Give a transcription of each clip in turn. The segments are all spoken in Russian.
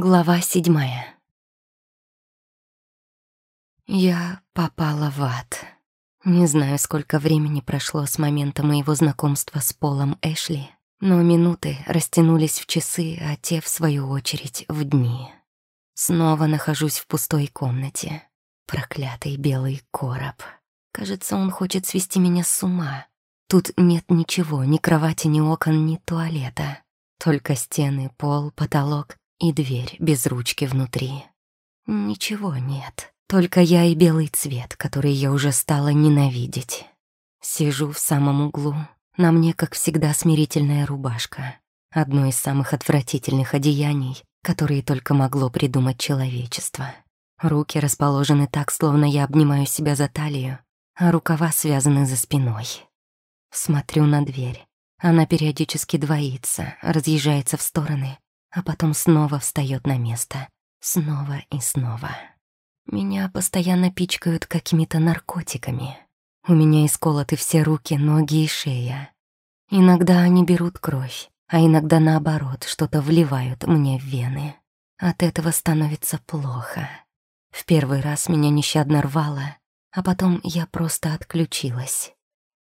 Глава седьмая. Я попала в ад. Не знаю, сколько времени прошло с момента моего знакомства с Полом Эшли, но минуты растянулись в часы, а те, в свою очередь, в дни. Снова нахожусь в пустой комнате. Проклятый белый короб. Кажется, он хочет свести меня с ума. Тут нет ничего, ни кровати, ни окон, ни туалета. Только стены, пол, потолок и дверь без ручки внутри. Ничего нет, только я и белый цвет, который я уже стала ненавидеть. Сижу в самом углу, на мне, как всегда, смирительная рубашка. Одно из самых отвратительных одеяний, которые только могло придумать человечество. Руки расположены так, словно я обнимаю себя за талию, а рукава связаны за спиной. Смотрю на дверь. Она периодически двоится, разъезжается в стороны, а потом снова встает на место. Снова и снова. Меня постоянно пичкают какими-то наркотиками. У меня исколоты все руки, ноги и шея. Иногда они берут кровь, а иногда наоборот что-то вливают мне в вены. От этого становится плохо. В первый раз меня нещадно рвало, а потом я просто отключилась.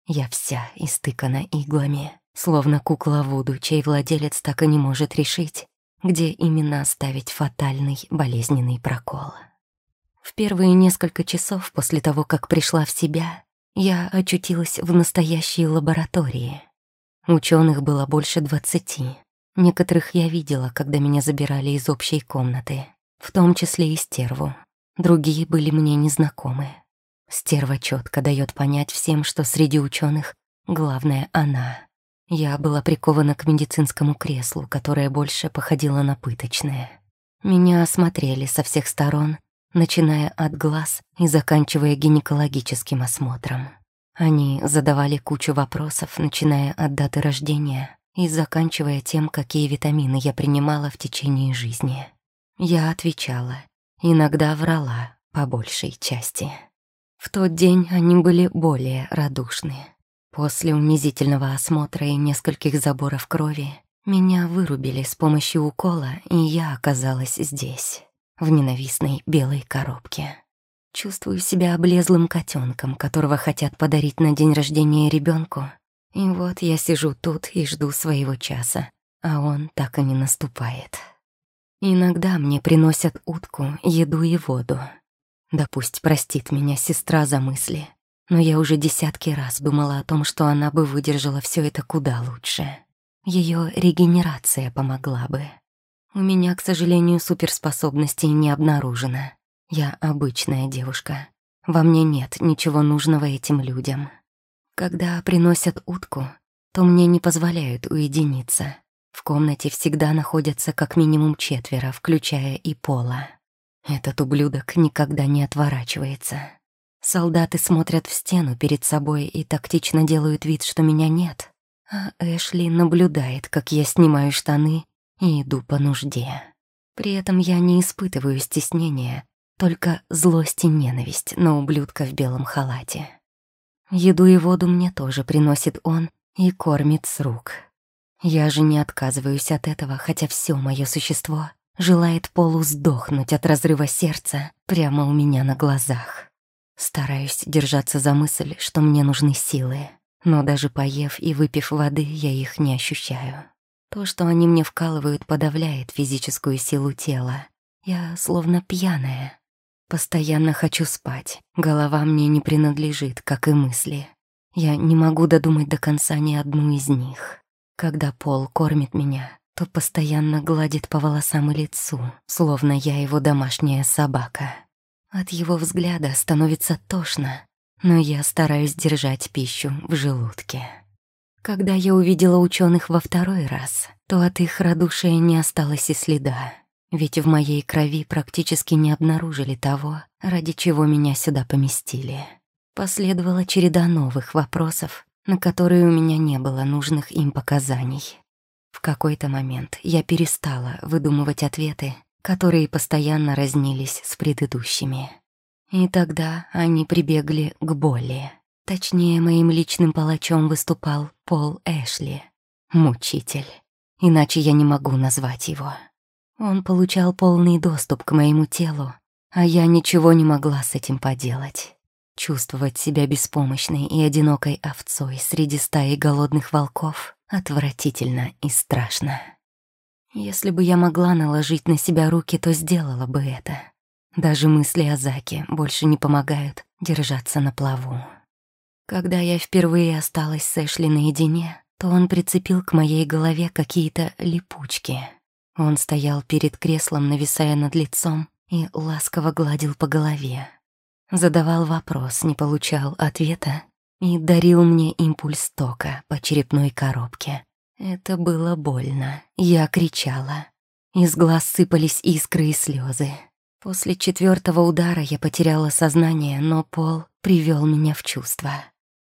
Я вся истыкана иглами, словно кукла Вуду, чей владелец так и не может решить, где именно оставить фатальный болезненный прокол. В первые несколько часов после того, как пришла в себя, я очутилась в настоящей лаборатории. Ученых было больше двадцати. Некоторых я видела, когда меня забирали из общей комнаты, в том числе и стерву. Другие были мне незнакомы. Стерва четко дает понять всем, что среди ученых главное она. Я была прикована к медицинскому креслу, которое больше походило на пыточное. Меня осмотрели со всех сторон, начиная от глаз и заканчивая гинекологическим осмотром. Они задавали кучу вопросов, начиная от даты рождения и заканчивая тем, какие витамины я принимала в течение жизни. Я отвечала, иногда врала, по большей части. В тот день они были более радушны. После унизительного осмотра и нескольких заборов крови меня вырубили с помощью укола, и я оказалась здесь, в ненавистной белой коробке. Чувствую себя облезлым котенком, которого хотят подарить на день рождения ребенку. И вот я сижу тут и жду своего часа, а он так и не наступает. Иногда мне приносят утку, еду и воду. Да пусть простит меня сестра за мысли, но я уже десятки раз думала о том, что она бы выдержала все это куда лучше. Ее регенерация помогла бы. У меня, к сожалению, суперспособностей не обнаружено. Я обычная девушка. Во мне нет ничего нужного этим людям. Когда приносят утку, то мне не позволяют уединиться. В комнате всегда находятся как минимум четверо, включая и Пола. Этот ублюдок никогда не отворачивается. Солдаты смотрят в стену перед собой и тактично делают вид, что меня нет. А Эшли наблюдает, как я снимаю штаны и иду по нужде. При этом я не испытываю стеснения, только злость и ненависть на ублюдка в белом халате. Еду и воду мне тоже приносит он и кормит с рук. Я же не отказываюсь от этого, хотя все мое существо желает полу сдохнуть от разрыва сердца прямо у меня на глазах. Стараюсь держаться за мысль, что мне нужны силы, но даже поев и выпив воды, я их не ощущаю. То, что они мне вкалывают, подавляет физическую силу тела. Я словно пьяная. Постоянно хочу спать. Голова мне не принадлежит, как и мысли. Я не могу додумать до конца ни одну из них. Когда Пол кормит меня, то постоянно гладит по волосам и лицу, словно я его домашняя собака. От его взгляда становится тошно, но я стараюсь держать пищу в желудке. Когда я увидела ученых во второй раз, то от их радушия не осталось и следа, ведь в моей крови практически не обнаружили того, ради чего меня сюда поместили. Последовала череда новых вопросов, на которые у меня не было нужных им показаний. В какой-то момент я перестала выдумывать ответы которые постоянно разнились с предыдущими. И тогда они прибегли к боли. Точнее, моим личным палачом выступал Пол Эшли. Мучитель. Иначе я не могу назвать его. Он получал полный доступ к моему телу, а я ничего не могла с этим поделать. Чувствовать себя беспомощной и одинокой овцой среди стаи голодных волков отвратительно и страшно. Если бы я могла наложить на себя руки, то сделала бы это. Даже мысли о Заке больше не помогают держаться на плаву. Когда я впервые осталась с Эшли наедине, то он прицепил к моей голове какие-то липучки. Он стоял перед креслом, нависая над лицом, и ласково гладил по голове. Задавал вопрос, не получал ответа и дарил мне импульс тока по черепной коробке. Это было больно. Я кричала. Из глаз сыпались искры и слезы. После четвертого удара я потеряла сознание, но Пол привел меня в чувство.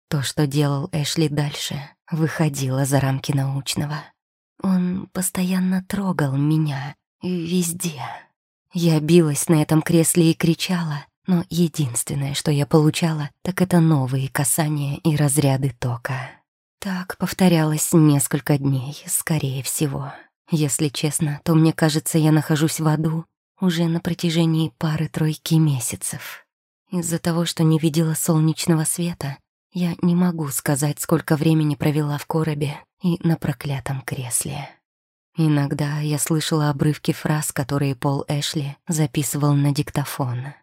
То, что делал Эшли дальше, выходило за рамки научного. Он постоянно трогал меня везде. Я билась на этом кресле и кричала, но единственное, что я получала, так это новые касания и разряды тока. Так повторялось несколько дней, скорее всего. Если честно, то мне кажется, я нахожусь в аду уже на протяжении пары-тройки месяцев. Из-за того, что не видела солнечного света, я не могу сказать, сколько времени провела в коробе и на проклятом кресле. Иногда я слышала обрывки фраз, которые Пол Эшли записывал на диктофон.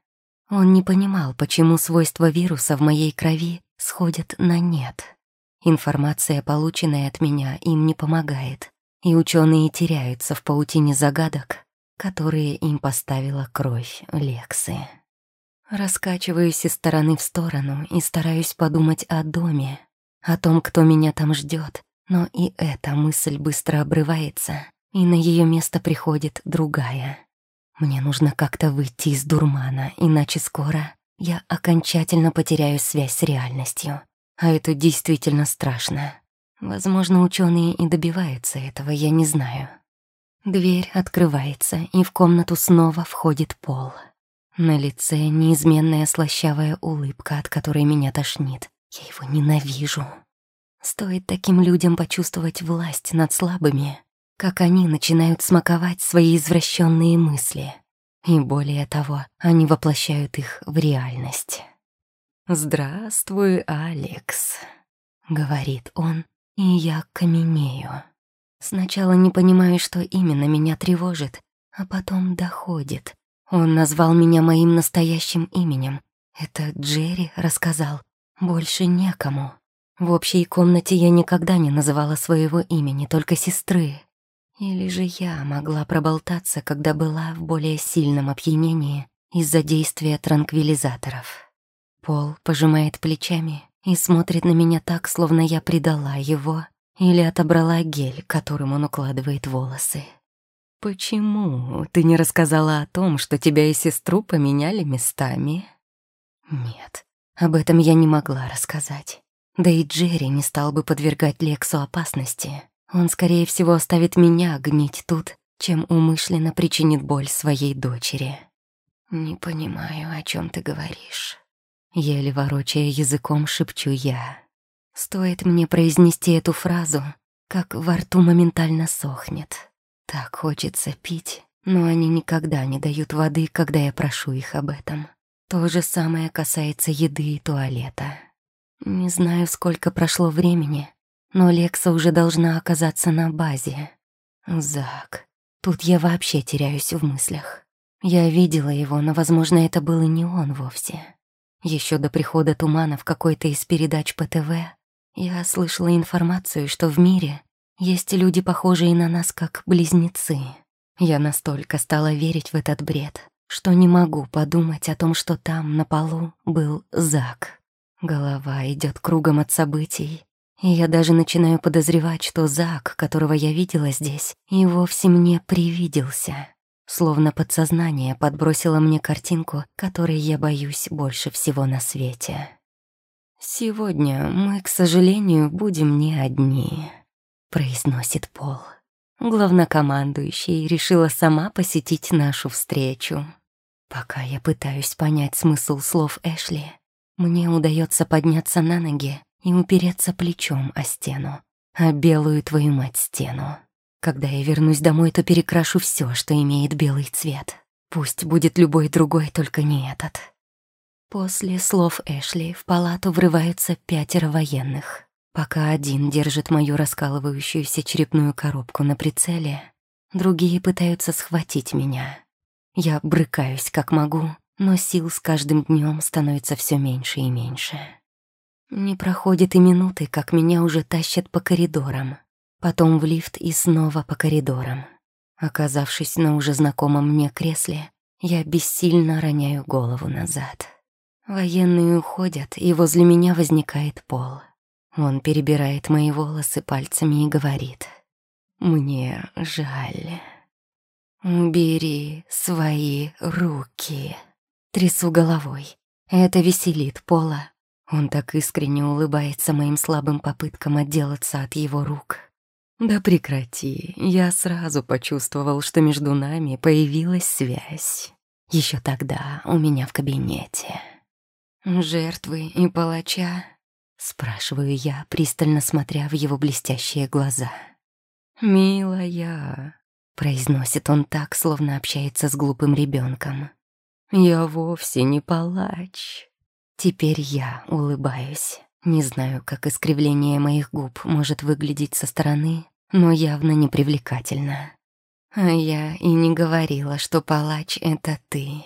Он не понимал, почему свойства вируса в моей крови сходят на нет. Информация, полученная от меня, им не помогает, и ученые теряются в паутине загадок, которые им поставила кровь Лексы. Раскачиваюсь из стороны в сторону и стараюсь подумать о доме, о том, кто меня там ждет, но и эта мысль быстро обрывается, и на ее место приходит другая. Мне нужно как-то выйти из дурмана, иначе скоро я окончательно потеряю связь с реальностью. А это действительно страшно. Возможно, ученые и добиваются этого, я не знаю. Дверь открывается, и в комнату снова входит Пол. На лице неизменная слащавая улыбка, от которой меня тошнит. Я его ненавижу. Стоит таким людям почувствовать власть над слабыми, как они начинают смаковать свои извращенные мысли. И более того, они воплощают их в реальность. «Здравствуй, Алекс», — говорит он, и я каменею. Сначала не понимаю, что именно меня тревожит, а потом доходит. Он назвал меня моим настоящим именем. Это Джерри рассказал. Больше некому. В общей комнате я никогда не называла своего имени, только сестры. Или же я могла проболтаться, когда была в более сильном опьянении из-за действия транквилизаторов. Пол пожимает плечами и смотрит на меня так, словно я предала его или отобрала гель, которым он укладывает волосы. «Почему ты не рассказала о том, что тебя и сестру поменяли местами?» «Нет, об этом я не могла рассказать. Да и Джерри не стал бы подвергать Лексу опасности. Он, скорее всего, оставит меня гнить тут, чем умышленно причинит боль своей дочери. «Не понимаю, о чем ты говоришь». Еле ворочая языком, шепчу я. Стоит мне произнести эту фразу, как во рту моментально сохнет. Так хочется пить, но они никогда не дают воды, когда я прошу их об этом. То же самое касается еды и туалета. Не знаю, сколько прошло времени, но Лекса уже должна оказаться на базе. Зак. Тут я вообще теряюсь в мыслях. Я видела его, но, возможно, это был и не он вовсе. Еще до прихода тумана в какой-то из передач ПТВ я слышала информацию, что в мире есть люди, похожие на нас, как близнецы. Я настолько стала верить в этот бред, что не могу подумать о том, что там, на полу, был Зак. Голова идет кругом от событий, и я даже начинаю подозревать, что Зак, которого я видела здесь, и вовсе мне привиделся. Словно подсознание подбросило мне картинку, которой я боюсь больше всего на свете. Сегодня мы, к сожалению, будем не одни произносит Пол. Главнокомандующий решила сама посетить нашу встречу. Пока я пытаюсь понять смысл слов Эшли, мне удается подняться на ноги и упереться плечом о стену, а белую твою мать стену. Когда я вернусь домой, то перекрашу все, что имеет белый цвет. Пусть будет любой другой, только не этот. После слов Эшли в палату врываются пятеро военных. Пока один держит мою раскалывающуюся черепную коробку на прицеле, другие пытаются схватить меня. Я брыкаюсь как могу, но сил с каждым днем становится все меньше и меньше. Не проходит и минуты, как меня уже тащат по коридорам, потом в лифт и снова по коридорам. Оказавшись на уже знакомом мне кресле, я бессильно роняю голову назад. Военные уходят, и возле меня возникает пол. Он перебирает мои волосы пальцами и говорит. «Мне жаль. Убери свои руки». Трясу головой. Это веселит Пола. Он так искренне улыбается моим слабым попыткам отделаться от его рук. «Да прекрати, я сразу почувствовал, что между нами появилась связь. Еще тогда у меня в кабинете». «Жертвы и палача?» — спрашиваю я, пристально смотря в его блестящие глаза. «Милая», — произносит он так, словно общается с глупым ребенком. «Я вовсе не палач». Теперь я улыбаюсь. Не знаю, как искривление моих губ может выглядеть со стороны, но явно непривлекательно. А я и не говорила, что палач — это ты.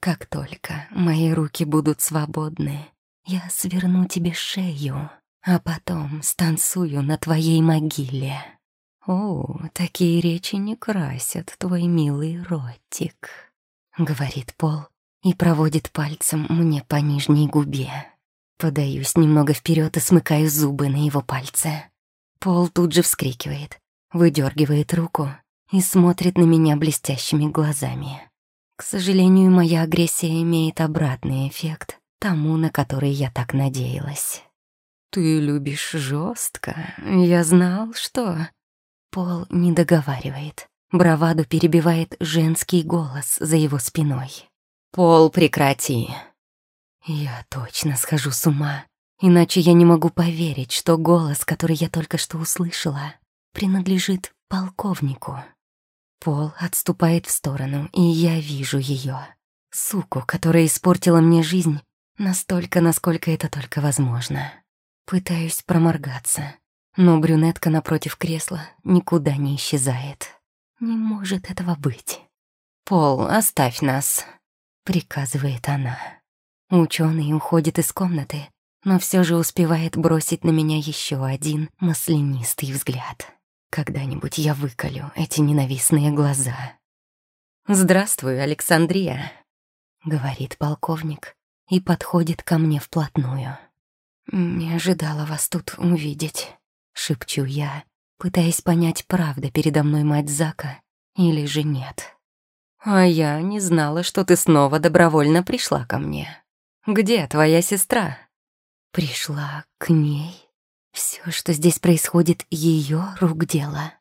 Как только мои руки будут свободны, я сверну тебе шею, а потом станцую на твоей могиле. О, такие речи не красят твой милый ротик, — говорит Пол и проводит пальцем мне по нижней губе. Подаюсь немного вперед и смыкаю зубы на его пальце. Пол тут же вскрикивает, выдергивает руку и смотрит на меня блестящими глазами. К сожалению, моя агрессия имеет обратный эффект тому, на который я так надеялась. «Ты любишь жестко. Я знал, что...» Пол не договаривает. Браваду перебивает женский голос за его спиной. «Пол, прекрати!» Я точно схожу с ума, иначе я не могу поверить, что голос, который я только что услышала, принадлежит полковнику. Пол отступает в сторону, и я вижу ее. Суку, которая испортила мне жизнь настолько, насколько это только возможно. Пытаюсь проморгаться, но брюнетка напротив кресла никуда не исчезает. Не может этого быть. «Пол, оставь нас», — приказывает она. Ученый уходит из комнаты, но все же успевает бросить на меня еще один маслянистый взгляд. Когда-нибудь я выколю эти ненавистные глаза. «Здравствуй, Александрия», — говорит полковник и подходит ко мне вплотную. «Не ожидала вас тут увидеть», — шепчу я, пытаясь понять, правда передо мной мать Зака или же нет. «А я не знала, что ты снова добровольно пришла ко мне», где твоя сестра?» Пришла к ней. Все, что здесь происходит, ее рук дело.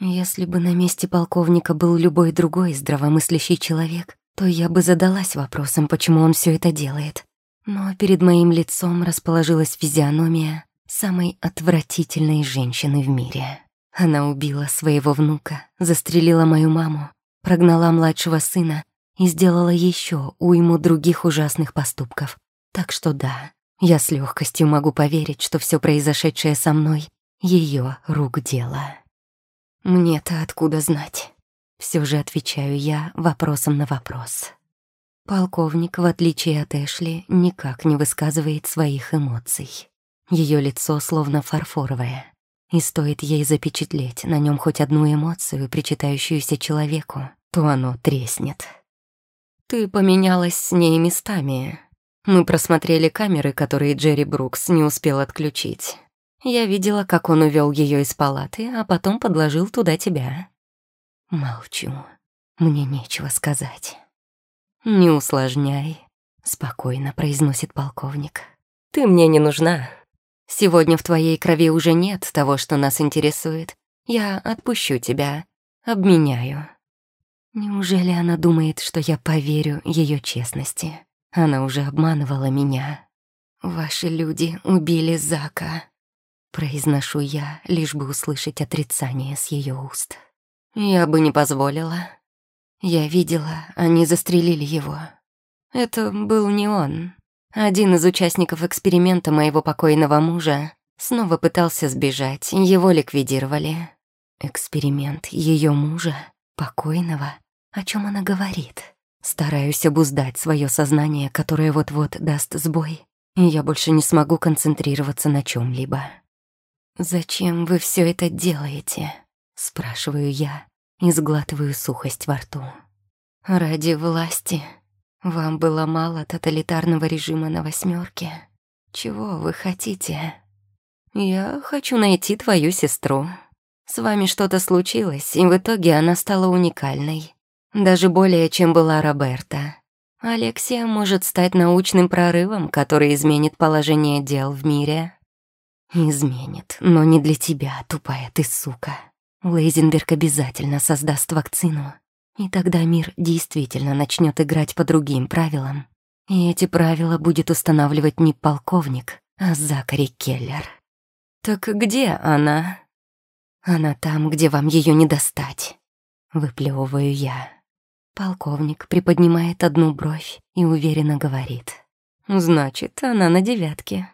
Если бы на месте полковника был любой другой здравомыслящий человек, то я бы задалась вопросом, почему он все это делает. Но перед моим лицом расположилась физиономия самой отвратительной женщины в мире. Она убила своего внука, застрелила мою маму, прогнала младшего сына и сделала еще уйму других ужасных поступков. Так что да, я с легкостью могу поверить, что все произошедшее со мной — ее рук дело. Мне-то откуда знать? Все же отвечаю я вопросом на вопрос. Полковник, в отличие от Эшли, никак не высказывает своих эмоций. Ее лицо словно фарфоровое, и стоит ей запечатлеть на нем хоть одну эмоцию, причитающуюся человеку, то оно треснет. Ты поменялась с ней местами. Мы просмотрели камеры, которые Джерри Брукс не успел отключить. Я видела, как он увел ее из палаты, а потом подложил туда тебя. Молчу. Мне нечего сказать. Не усложняй, спокойно произносит полковник. Ты мне не нужна. Сегодня в твоей крови уже нет того, что нас интересует. Я отпущу тебя, обменяю. Неужели она думает, что я поверю ее честности? Она уже обманывала меня. Ваши люди убили Зака. Произношу я, лишь бы услышать отрицание с ее уст. Я бы не позволила. Я видела, они застрелили его. Это был не он. Один из участников эксперимента моего покойного мужа снова пытался сбежать, его ликвидировали. Эксперимент ее мужа, покойного. О чем она говорит? Стараюсь обуздать свое сознание, которое вот-вот даст сбой, и я больше не смогу концентрироваться на чем либо «Зачем вы все это делаете?» — спрашиваю я и сглатываю сухость во рту. «Ради власти. Вам было мало тоталитарного режима на восьмерке. Чего вы хотите?» «Я хочу найти твою сестру. С вами что-то случилось, и в итоге она стала уникальной. Даже более, чем была Роберта. Алексия может стать научным прорывом, который изменит положение дел в мире». Изменит, но не для тебя, тупая ты сука. Лейзенберг обязательно создаст вакцину, и тогда мир действительно начнет играть по другим правилам. И эти правила будет устанавливать не полковник, а Закари Келлер. Так где она? Она там, где вам ее не достать. Выплевываю я. Полковник приподнимает одну бровь и уверенно говорит. Значит, она на девятке.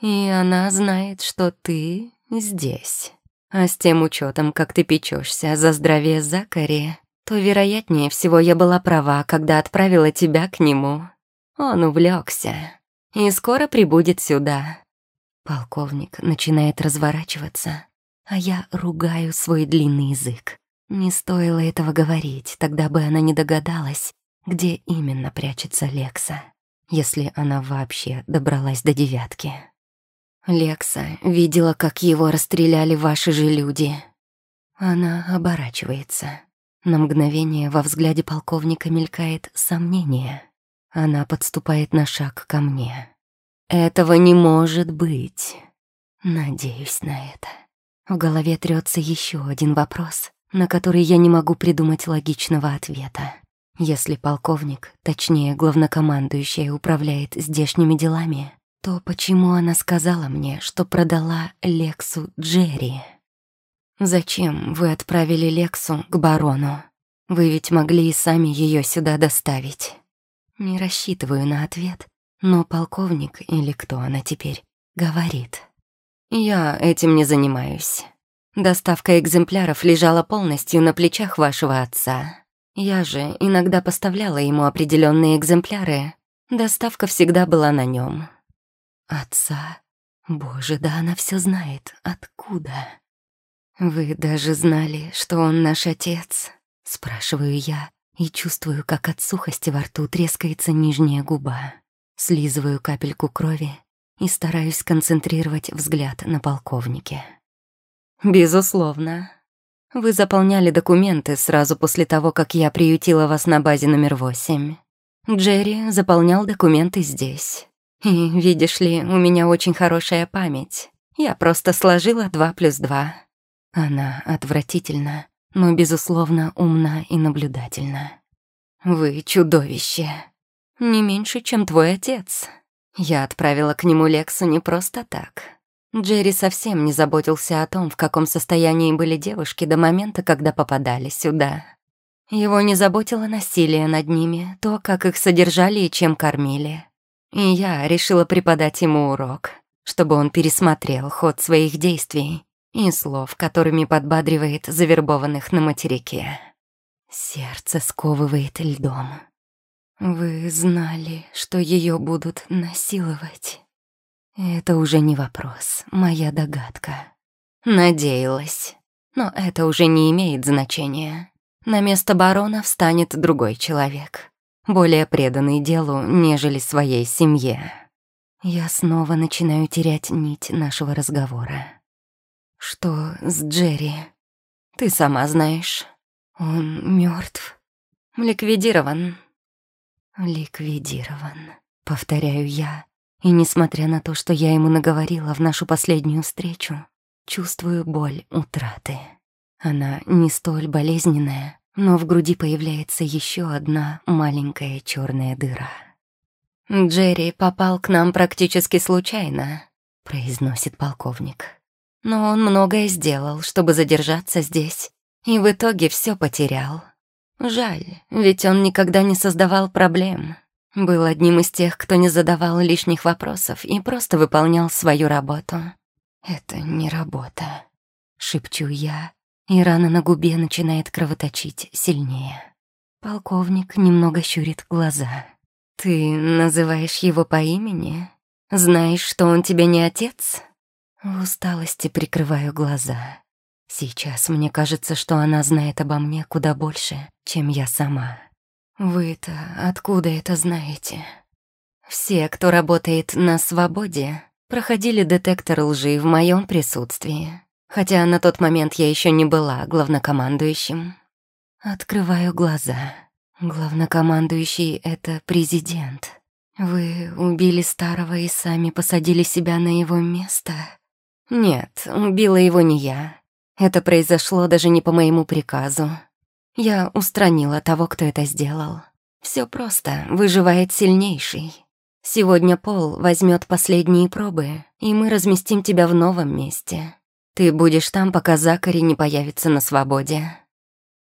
И она знает, что ты здесь. А с тем учетом, как ты печешься за здравие Закари, то, вероятнее всего, я была права, когда отправила тебя к нему. Он увлекся и скоро прибудет сюда. Полковник начинает разворачиваться, а я ругаю свой длинный язык. Не стоило этого говорить, тогда бы она не догадалась, где именно прячется Лекса, если она вообще добралась до девятки. Лекса видела, как его расстреляли ваши же люди. Она оборачивается. На мгновение во взгляде полковника мелькает сомнение. Она подступает на шаг ко мне. Этого не может быть. Надеюсь на это. В голове трется еще один вопрос, на который я не могу придумать логичного ответа. Если полковник, точнее главнокомандующий, управляет здешними делами, то почему она сказала мне, что продала Лексу Джерри? Зачем вы отправили Лексу к барону? Вы ведь могли и сами ее сюда доставить. Не рассчитываю на ответ, но полковник, или кто она теперь, говорит. Я этим не занимаюсь. Доставка экземпляров лежала полностью на плечах вашего отца. Я же иногда поставляла ему определенные экземпляры. Доставка всегда была на нем. Отца? Боже, да она все знает. Откуда? Вы даже знали, что он наш отец? Спрашиваю я и чувствую, как от сухости во рту трескается нижняя губа. Слизываю капельку крови и стараюсь концентрировать взгляд на полковнике. «Безусловно. Вы заполняли документы сразу после того, как я приютила вас на базе номер восемь. Джерри заполнял документы здесь. И, видишь ли, у меня очень хорошая память. Я просто сложила два плюс два. Она отвратительна, но, безусловно, умна и наблюдательна. Вы чудовище. Не меньше, чем твой отец. Я отправила к нему Лексу не просто так. Джерри совсем не заботился о том, в каком состоянии были девушки до момента, когда попадали сюда. Его не заботило насилие над ними, то, как их содержали и чем кормили. И я решила преподать ему урок, чтобы он пересмотрел ход своих действий и слов, которыми подбадривает завербованных на материке. Сердце сковывает льдом. Вы знали, что ее будут насиловать? Это уже не вопрос, моя догадка. Надеялась. Но это уже не имеет значения. На место барона встанет другой человек более преданный делу, нежели своей семье. Я снова начинаю терять нить нашего разговора. Что с Джерри? Ты сама знаешь. Он мертв, ликвидирован. Ликвидирован, повторяю я. И несмотря на то, что я ему наговорила в нашу последнюю встречу, чувствую боль утраты. Она не столь болезненная, но в груди появляется еще одна маленькая черная дыра. «Джерри попал к нам практически случайно», — произносит полковник. Но он многое сделал, чтобы задержаться здесь, и в итоге все потерял. Жаль, ведь он никогда не создавал проблем. Был одним из тех, кто не задавал лишних вопросов и просто выполнял свою работу. «Это не работа», — шепчу я, и рана на губе начинает кровоточить сильнее. Полковник немного щурит глаза. «Ты называешь его по имени? Знаешь, что он тебе не отец?» В усталости прикрываю глаза. Сейчас мне кажется, что она знает обо мне куда больше, чем я сама. Вы-то откуда это знаете? Все, кто работает на свободе, проходили детектор лжи в моем присутствии, хотя на тот момент я еще не была главнокомандующим. Открываю глаза. Главнокомандующий — это президент. Вы убили старого и сами посадили себя на его место? Нет, убила его не я. Это произошло даже не по моему приказу. Я устранила того, кто это сделал. Все просто, выживает сильнейший. Сегодня Пол возьмет последние пробы, и мы разместим тебя в новом месте. Ты будешь там, пока Закари не появится на свободе.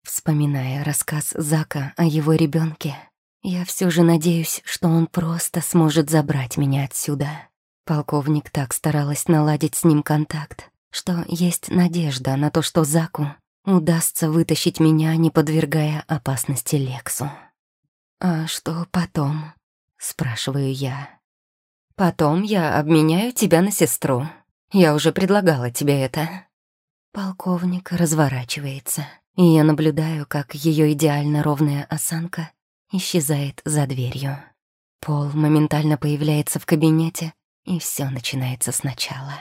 Вспоминая рассказ Зака о его ребенке, я все же надеюсь, что он просто сможет забрать меня отсюда. Полковник так старалась наладить с ним контакт, что есть надежда на то, что Заку удастся вытащить меня, не подвергая опасности Лексу. «А что потом?» — спрашиваю я. «Потом я обменяю тебя на сестру. Я уже предлагала тебе это». Полковник разворачивается и я наблюдаю, как ее идеально ровная осанка исчезает за дверью. Пол моментально появляется в кабинете, и все начинается сначала.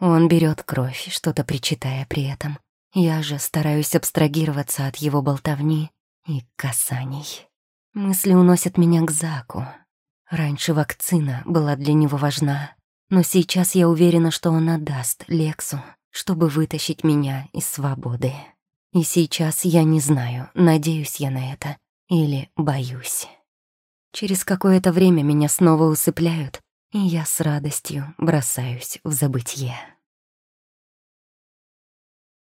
Он берет кровь, что-то причитая при этом. Я же стараюсь абстрагироваться от его болтовни и касаний. Мысли уносят меня к Заку. Раньше вакцина была для него важна, но сейчас я уверена, что он отдаст Лексу, чтобы вытащить меня из свободы. И сейчас я не знаю, надеюсь я на это или боюсь. Через какое-то время меня снова усыпляют, и я с радостью бросаюсь в забытье.